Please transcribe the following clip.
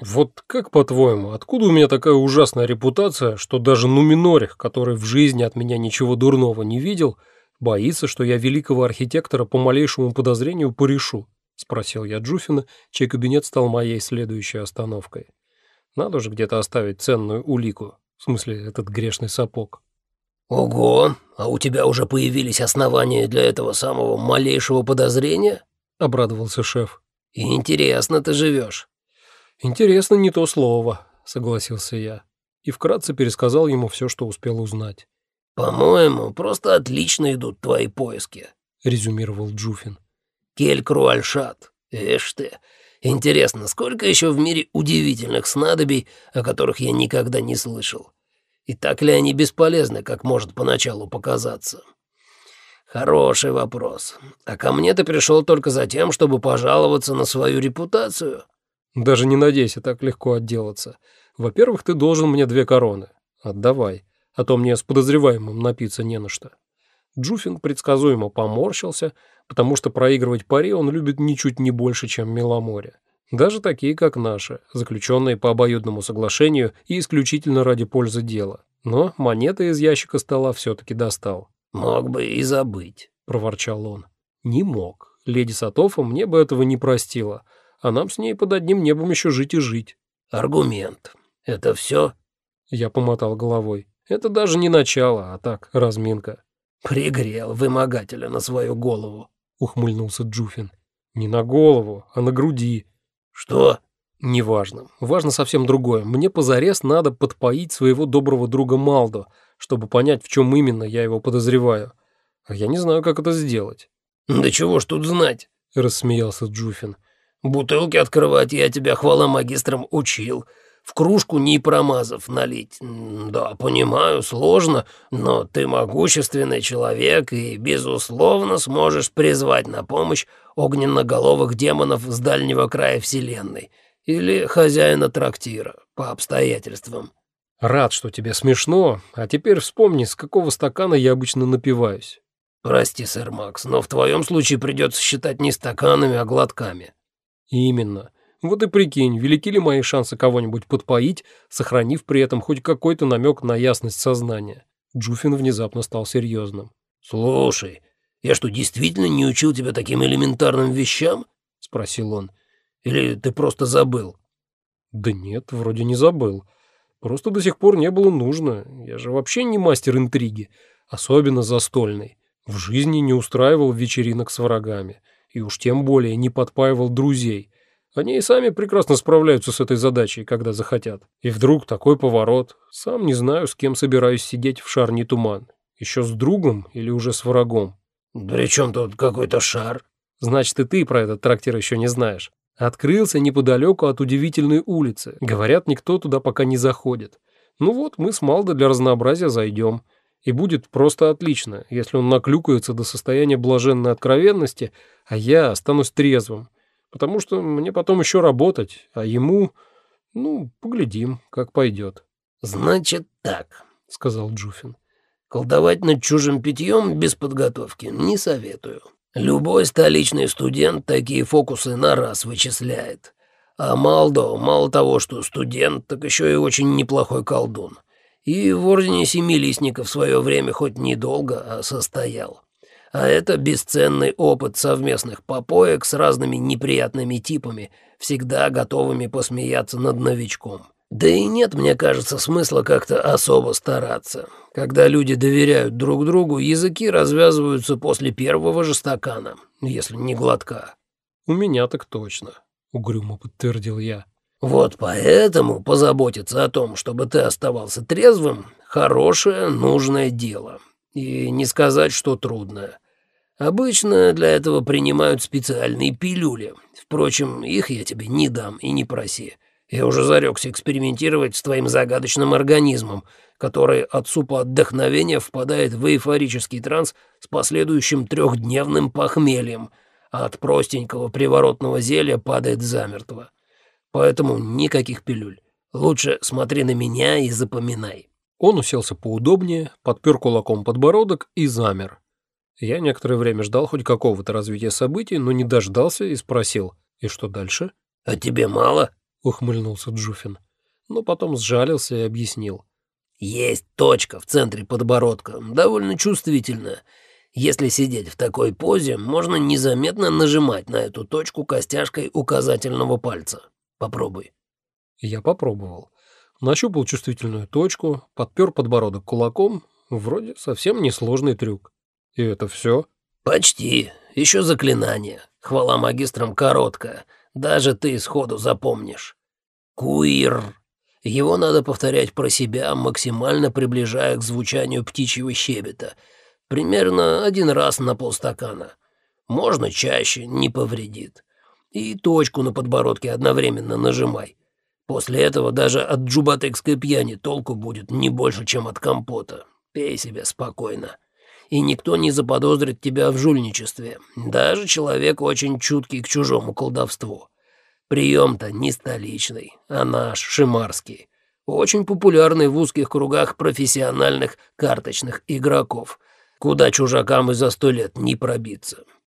Вот как по-твоему, откуда у меня такая ужасная репутация, что даже Нуминорих, который в жизни от меня ничего дурного не видел, боится, что я великого архитектора по малейшему подозрению порешу? Спросил я Джуфина, чей кабинет стал моей следующей остановкой. Надо же где-то оставить ценную улику, в смысле этот грешный сапог. «Ого, а у тебя уже появились основания для этого самого малейшего подозрения?» — обрадовался шеф. «Интересно ты живешь. «Интересно не то слово», — согласился я. И вкратце пересказал ему все, что успел узнать. «По-моему, просто отлично идут твои поиски», — резюмировал Джуфин. «Кель-Круальшат, ишь ты. Интересно, сколько еще в мире удивительных снадобий, о которых я никогда не слышал? И так ли они бесполезны, как может поначалу показаться?» «Хороший вопрос. А ко мне ты пришел только за тем, чтобы пожаловаться на свою репутацию?» Даже не надейся так легко отделаться. Во-первых, ты должен мне две короны. Отдавай, а то мне с подозреваемым напиться не на что». Джуфин предсказуемо поморщился, потому что проигрывать пари он любит ничуть не больше, чем Меломоре. Даже такие, как наши, заключенные по обоюдному соглашению и исключительно ради пользы дела. Но монеты из ящика стола все-таки достал. «Мог бы и забыть», — проворчал он. «Не мог. Леди Сатофа мне бы этого не простила а нам с ней под одним небом еще жить и жить». «Аргумент. Это все?» Я помотал головой. «Это даже не начало, а так, разминка». «Пригрел вымогателя на свою голову», — ухмыльнулся Джуфин. «Не на голову, а на груди». «Что?» «Неважно. Важно совсем другое. Мне позарез надо подпоить своего доброго друга Малдо, чтобы понять, в чем именно я его подозреваю. А я не знаю, как это сделать». «Да чего ж тут знать?» — рассмеялся Джуфин. Бутылки открывать я тебя, хвала магистрам, учил. В кружку не промазав налить. Да, понимаю, сложно, но ты могущественный человек и, безусловно, сможешь призвать на помощь огненноголовых демонов с дальнего края Вселенной или хозяина трактира, по обстоятельствам. Рад, что тебе смешно, а теперь вспомни, с какого стакана я обычно напиваюсь. Прости, сэр Макс, но в твоем случае придется считать не стаканами, а глотками. Именно. Вот и прикинь, велики ли мои шансы кого-нибудь подпоить, сохранив при этом хоть какой-то намек на ясность сознания. Джуфин внезапно стал серьезным. «Слушай, я что, действительно не учил тебя таким элементарным вещам?» — спросил он. «Или ты просто забыл?» «Да нет, вроде не забыл. Просто до сих пор не было нужно. Я же вообще не мастер интриги, особенно застольный. В жизни не устраивал вечеринок с врагами и уж тем более не подпаивал друзей. Они и сами прекрасно справляются с этой задачей, когда захотят. И вдруг такой поворот. Сам не знаю, с кем собираюсь сидеть в шарне туман. Еще с другом или уже с врагом. «При чем тут какой-то шар?» «Значит, и ты про этот трактир еще не знаешь. Открылся неподалеку от удивительной улицы. Говорят, никто туда пока не заходит. Ну вот, мы с Малдо для разнообразия зайдем. И будет просто отлично, если он наклюкается до состояния блаженной откровенности, а я останусь трезвым. Потому что мне потом еще работать, а ему... Ну, поглядим, как пойдет. «Значит так», — сказал Джуфин. «Колдовать над чужим питьем без подготовки не советую. Любой столичный студент такие фокусы на раз вычисляет. А Малдо мало того, что студент, так еще и очень неплохой колдун и в Ордене Семилистников в свое время хоть недолго, а состоял. А это бесценный опыт совместных попоек с разными неприятными типами, всегда готовыми посмеяться над новичком. Да и нет, мне кажется, смысла как-то особо стараться. Когда люди доверяют друг другу, языки развязываются после первого же стакана, если не глотка. «У меня так точно», — угрюмо подтвердил я. Вот поэтому позаботиться о том, чтобы ты оставался трезвым, хорошее, нужное дело. И не сказать, что трудное. Обычно для этого принимают специальные пилюли. Впрочем, их я тебе не дам и не проси. Я уже зарекся экспериментировать с твоим загадочным организмом, который от супа отдохновения впадает в эйфорический транс с последующим трехдневным похмельем, а от простенького приворотного зелья падает замертво. Поэтому никаких пилюль. Лучше смотри на меня и запоминай». Он уселся поудобнее, подпер кулаком подбородок и замер. Я некоторое время ждал хоть какого-то развития событий, но не дождался и спросил, «И что дальше?» «А тебе мало?» — ухмыльнулся Джуфин. Но потом сжалился и объяснил. «Есть точка в центре подбородка, довольно чувствительная. Если сидеть в такой позе, можно незаметно нажимать на эту точку костяшкой указательного пальца. Попробуй». Я попробовал. Нащупал чувствительную точку, подпер подбородок кулаком. Вроде совсем несложный трюк. И это все? «Почти. Еще заклинание. Хвала магистрам коротко. Даже ты сходу запомнишь. Куир. Его надо повторять про себя, максимально приближая к звучанию птичьего щебета. Примерно один раз на полстакана. Можно чаще, не повредит. И точку на подбородке одновременно нажимай. После этого даже от джубатекской пьяни толку будет не больше, чем от компота. Пей себе спокойно. И никто не заподозрит тебя в жульничестве, даже человек очень чуткий к чужому колдовству. Прием-то не столичный, а наш, шимарский. Очень популярный в узких кругах профессиональных карточных игроков, куда чужакам и за сто лет не пробиться.